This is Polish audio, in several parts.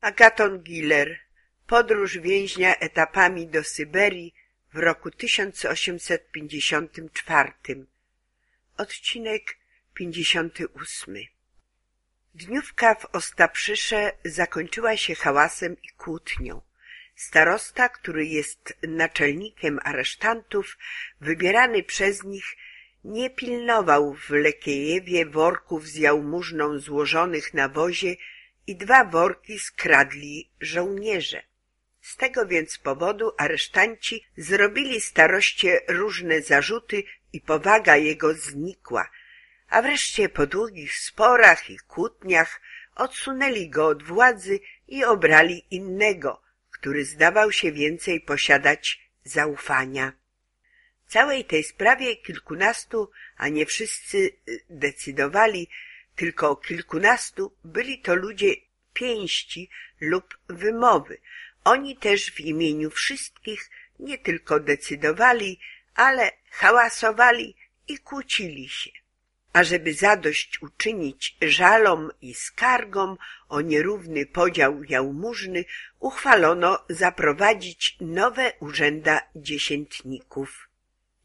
Agaton Giller Podróż więźnia etapami do Syberii w roku 1854 Odcinek 58 Dniówka w Ostaprzysze zakończyła się hałasem i kłótnią. Starosta, który jest naczelnikiem aresztantów, wybierany przez nich, nie pilnował w Lekiejewie worków z jałmużną złożonych na wozie i dwa worki skradli żołnierze. Z tego więc powodu aresztanci zrobili staroście różne zarzuty i powaga jego znikła, a wreszcie po długich sporach i kłótniach odsunęli go od władzy i obrali innego, który zdawał się więcej posiadać zaufania. W całej tej sprawie kilkunastu, a nie wszyscy y, decydowali, tylko kilkunastu byli to ludzie pięści lub wymowy. Oni też w imieniu wszystkich nie tylko decydowali, ale hałasowali i kłócili się. Ażeby zadość uczynić żalom i skargom o nierówny podział jałmużny, uchwalono zaprowadzić nowe urzęda dziesiętników.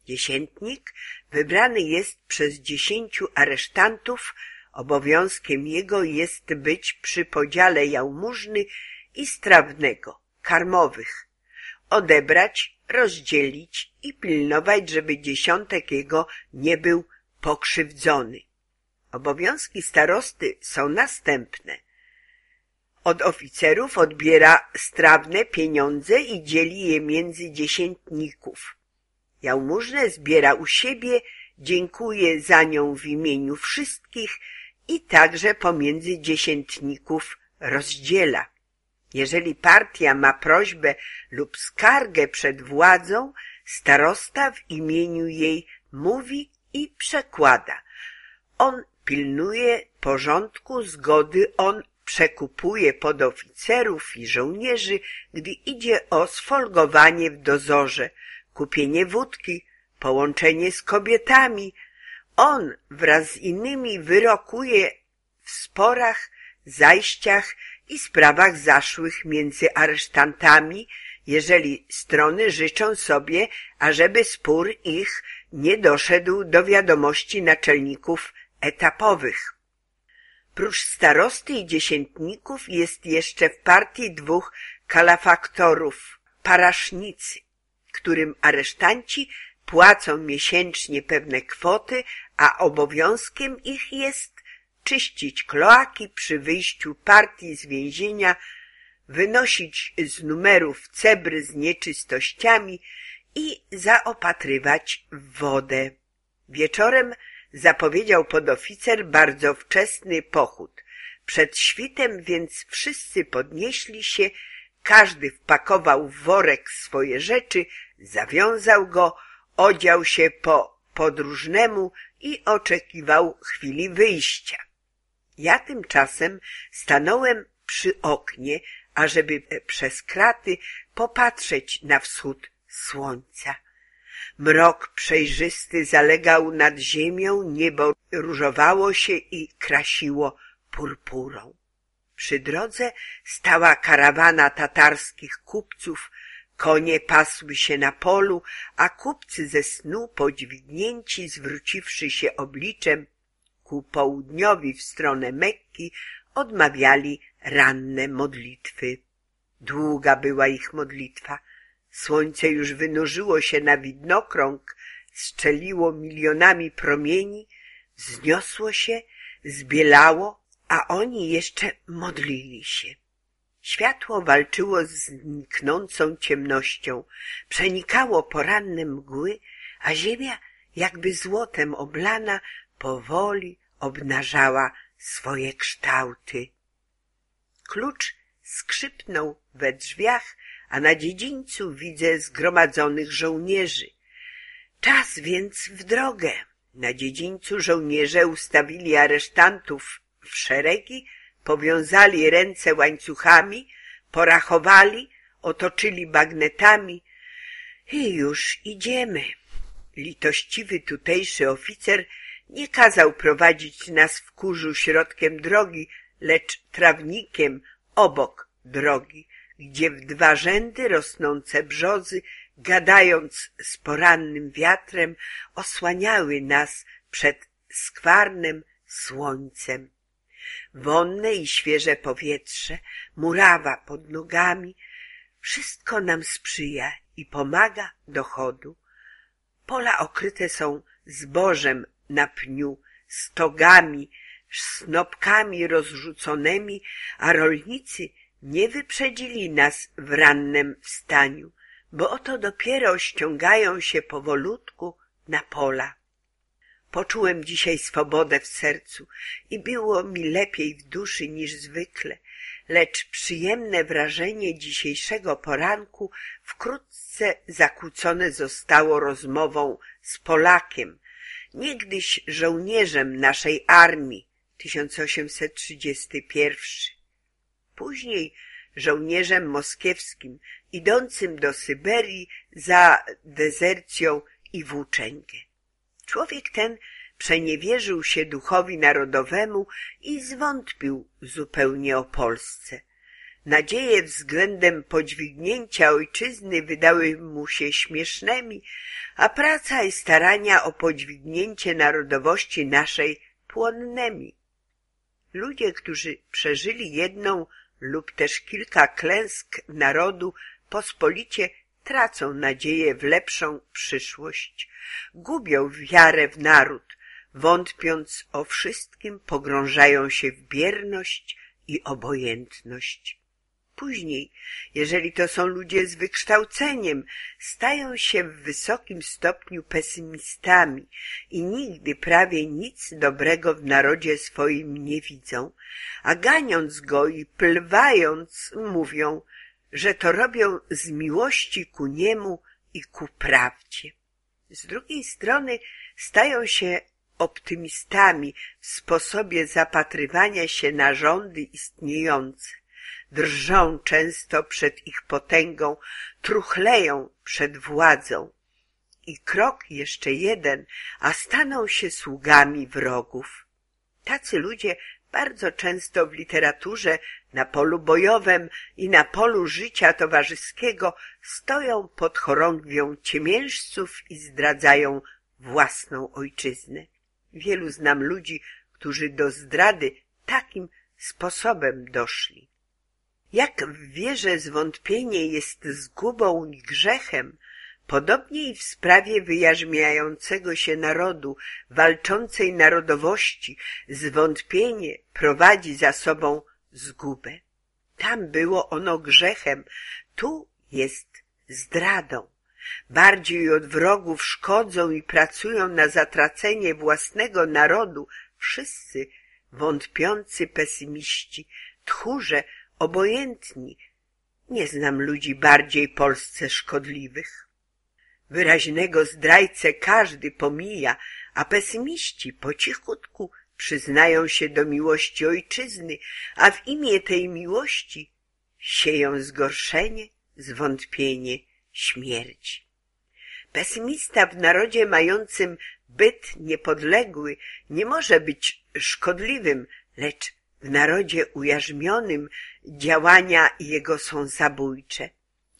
Dziesiętnik wybrany jest przez dziesięciu aresztantów Obowiązkiem jego jest być przy podziale jałmużny i strawnego, karmowych, odebrać, rozdzielić i pilnować, żeby dziesiątek jego nie był pokrzywdzony. Obowiązki starosty są następne. Od oficerów odbiera strawne pieniądze i dzieli je między dziesiętników. Jałmużnę zbiera u siebie, dziękuje za nią w imieniu wszystkich i także pomiędzy dziesiętników rozdziela. Jeżeli partia ma prośbę lub skargę przed władzą, starosta w imieniu jej mówi i przekłada. On pilnuje porządku, zgody, on przekupuje podoficerów i żołnierzy, gdy idzie o sfolgowanie w dozorze, kupienie wódki, połączenie z kobietami, on wraz z innymi wyrokuje w sporach, zajściach i sprawach zaszłych między aresztantami, jeżeli strony życzą sobie, ażeby spór ich nie doszedł do wiadomości naczelników etapowych. Prócz starosty i dziesiętników jest jeszcze w partii dwóch kalafaktorów, parasznicy, którym aresztanci płacą miesięcznie pewne kwoty, a obowiązkiem ich jest czyścić kloaki przy wyjściu partii z więzienia, wynosić z numerów cebry z nieczystościami i zaopatrywać w wodę. Wieczorem zapowiedział podoficer bardzo wczesny pochód. Przed świtem więc wszyscy podnieśli się, każdy wpakował w worek swoje rzeczy, zawiązał go, odział się po podróżnemu i oczekiwał chwili wyjścia. Ja tymczasem stanąłem przy oknie, ażeby przez kraty popatrzeć na wschód słońca. Mrok przejrzysty zalegał nad ziemią, niebo różowało się i krasiło purpurą. Przy drodze stała karawana tatarskich kupców Konie pasły się na polu, a kupcy ze snu podźwignięci, zwróciwszy się obliczem ku południowi w stronę Mekki, odmawiali ranne modlitwy. Długa była ich modlitwa. Słońce już wynurzyło się na widnokrąg, strzeliło milionami promieni, wzniosło się, zbielało, a oni jeszcze modlili się. Światło walczyło z zniknącą ciemnością, przenikało poranne mgły, a ziemia, jakby złotem oblana, powoli obnażała swoje kształty. Klucz skrzypnął we drzwiach, a na dziedzińcu widzę zgromadzonych żołnierzy. Czas więc w drogę. Na dziedzińcu żołnierze ustawili aresztantów w szeregi, Powiązali ręce łańcuchami, porachowali, otoczyli bagnetami i już idziemy. Litościwy tutejszy oficer nie kazał prowadzić nas w kurzu środkiem drogi, lecz trawnikiem obok drogi, gdzie w dwa rzędy rosnące brzozy, gadając z porannym wiatrem, osłaniały nas przed skwarnym słońcem. Wonne i świeże powietrze, murawa pod nogami, wszystko nam sprzyja i pomaga do chodu. Pola okryte są zbożem na pniu, stogami, snopkami rozrzuconymi, a rolnicy nie wyprzedzili nas w rannem wstaniu, bo oto dopiero ściągają się powolutku na pola. Poczułem dzisiaj swobodę w sercu i było mi lepiej w duszy niż zwykle, lecz przyjemne wrażenie dzisiejszego poranku wkrótce zakłócone zostało rozmową z Polakiem, niegdyś żołnierzem naszej armii 1831. Później żołnierzem moskiewskim idącym do Syberii za dezercją i włóczęgę. Człowiek ten przeniewierzył się duchowi narodowemu i zwątpił zupełnie o Polsce. Nadzieje względem podźwignięcia ojczyzny wydały mu się śmiesznymi, a praca i starania o podźwignięcie narodowości naszej płonnymi. Ludzie, którzy przeżyli jedną lub też kilka klęsk narodu, pospolicie tracą nadzieję w lepszą przyszłość, gubią wiarę w naród, wątpiąc o wszystkim, pogrążają się w bierność i obojętność. Później, jeżeli to są ludzie z wykształceniem, stają się w wysokim stopniu pesymistami i nigdy prawie nic dobrego w narodzie swoim nie widzą, a ganiąc go i plwając mówią, że to robią z miłości ku niemu i ku prawdzie. Z drugiej strony stają się optymistami w sposobie zapatrywania się na rządy istniejące. Drżą często przed ich potęgą, truchleją przed władzą. I krok jeszcze jeden, a staną się sługami wrogów. Tacy ludzie bardzo często w literaturze, na polu bojowym i na polu życia towarzyskiego stoją pod chorągwią ciemiężców i zdradzają własną ojczyznę. Wielu znam ludzi, którzy do zdrady takim sposobem doszli. Jak w wierze zwątpienie jest zgubą i grzechem, podobnie i w sprawie wyjarzmiającego się narodu, walczącej narodowości, zwątpienie prowadzi za sobą zgubę. Tam było ono grzechem, tu jest zdradą. Bardziej od wrogów szkodzą i pracują na zatracenie własnego narodu wszyscy wątpiący pesymiści, tchórze obojętni. Nie znam ludzi bardziej Polsce szkodliwych. Wyraźnego zdrajcę każdy pomija, a pesymiści po cichutku przyznają się do miłości ojczyzny, a w imię tej miłości sieją zgorszenie, zwątpienie, śmierć. Pesymista w narodzie mającym byt niepodległy nie może być szkodliwym, lecz w narodzie ujarzmionym działania jego są zabójcze.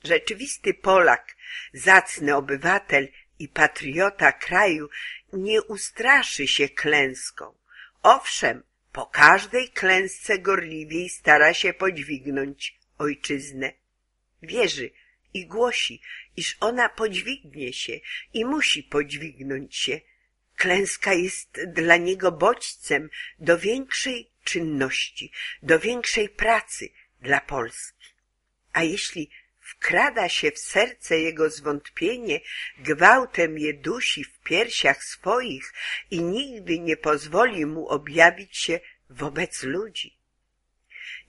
Rzeczywisty Polak, zacny obywatel i patriota kraju nie ustraszy się klęską. Owszem, po każdej klęsce gorliwiej stara się podźwignąć ojczyznę. Wierzy i głosi, iż ona podźwignie się i musi podźwignąć się. Klęska jest dla niego bodźcem do większej czynności, do większej pracy dla Polski. A jeśli wkrada się w serce jego zwątpienie, gwałtem je dusi w piersiach swoich i nigdy nie pozwoli mu objawić się wobec ludzi.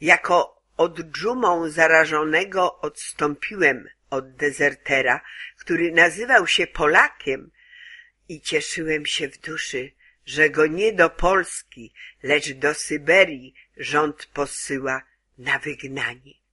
Jako od dżumą zarażonego odstąpiłem od dezertera, który nazywał się Polakiem i cieszyłem się w duszy, że go nie do Polski, lecz do Syberii rząd posyła na wygnanie.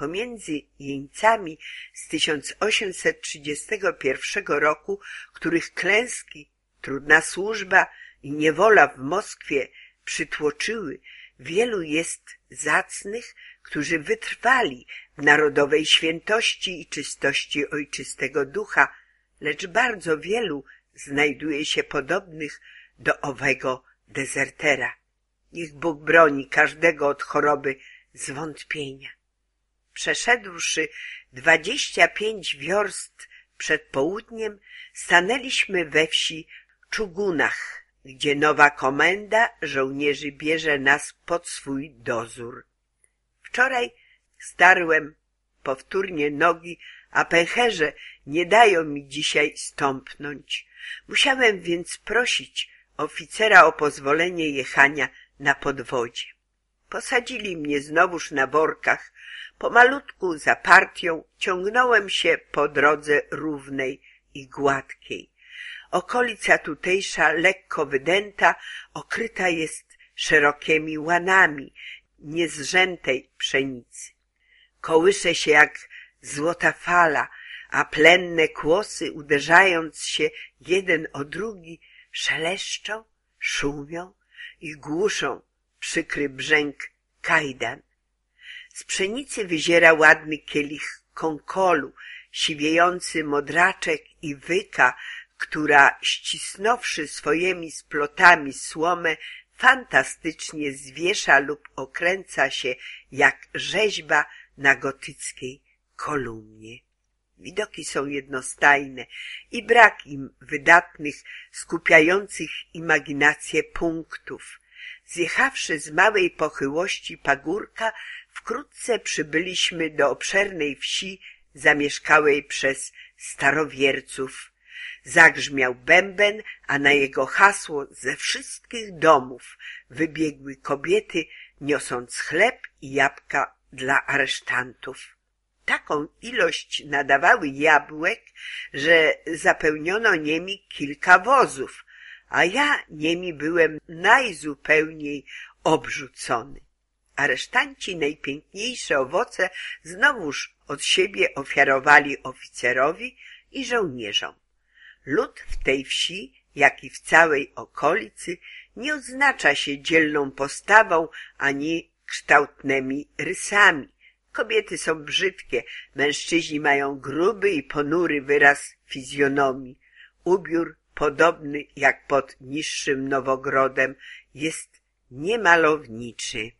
Pomiędzy jeńcami z 1831 roku, których klęski, trudna służba i niewola w Moskwie przytłoczyły, wielu jest zacnych, którzy wytrwali w narodowej świętości i czystości ojczystego ducha, lecz bardzo wielu znajduje się podobnych do owego dezertera. Niech Bóg broni każdego od choroby zwątpienia. Przeszedłszy dwadzieścia pięć wiorst przed południem, stanęliśmy we wsi Czugunach, gdzie nowa komenda żołnierzy bierze nas pod swój dozór. Wczoraj starłem powtórnie nogi, a pęcherze nie dają mi dzisiaj stąpnąć. Musiałem więc prosić oficera o pozwolenie jechania na podwodzie. Posadzili mnie znowuż na workach. Pomalutku za partią ciągnąłem się po drodze równej i gładkiej. Okolica tutejsza, lekko wydęta, okryta jest szerokimi łanami niezrzętej pszenicy. Kołysze się jak złota fala, a plenne kłosy, uderzając się jeden o drugi, szeleszczą, szumią i głuszą przykry brzęk kajdan. Z pszenicy wyziera ładny kielich konkolu, siwiejący modraczek i wyka, która ścisnąwszy swojemi splotami słomę, fantastycznie zwiesza lub okręca się jak rzeźba na gotyckiej kolumnie. Widoki są jednostajne i brak im wydatnych, skupiających imaginację punktów. Zjechawszy z małej pochyłości pagórka, wkrótce przybyliśmy do obszernej wsi zamieszkałej przez starowierców. Zagrzmiał bęben, a na jego hasło ze wszystkich domów wybiegły kobiety, niosąc chleb i jabłka dla aresztantów. Taką ilość nadawały jabłek, że zapełniono niemi kilka wozów, a ja niemi byłem najzupełniej obrzucony. Aresztanci najpiękniejsze owoce znowuż od siebie ofiarowali oficerowi i żołnierzom. Lud w tej wsi, jak i w całej okolicy, nie oznacza się dzielną postawą ani kształtnymi rysami. Kobiety są brzydkie, mężczyźni mają gruby i ponury wyraz fizjonomii. Ubiór, podobny jak pod niższym Nowogrodem, jest niemalowniczy.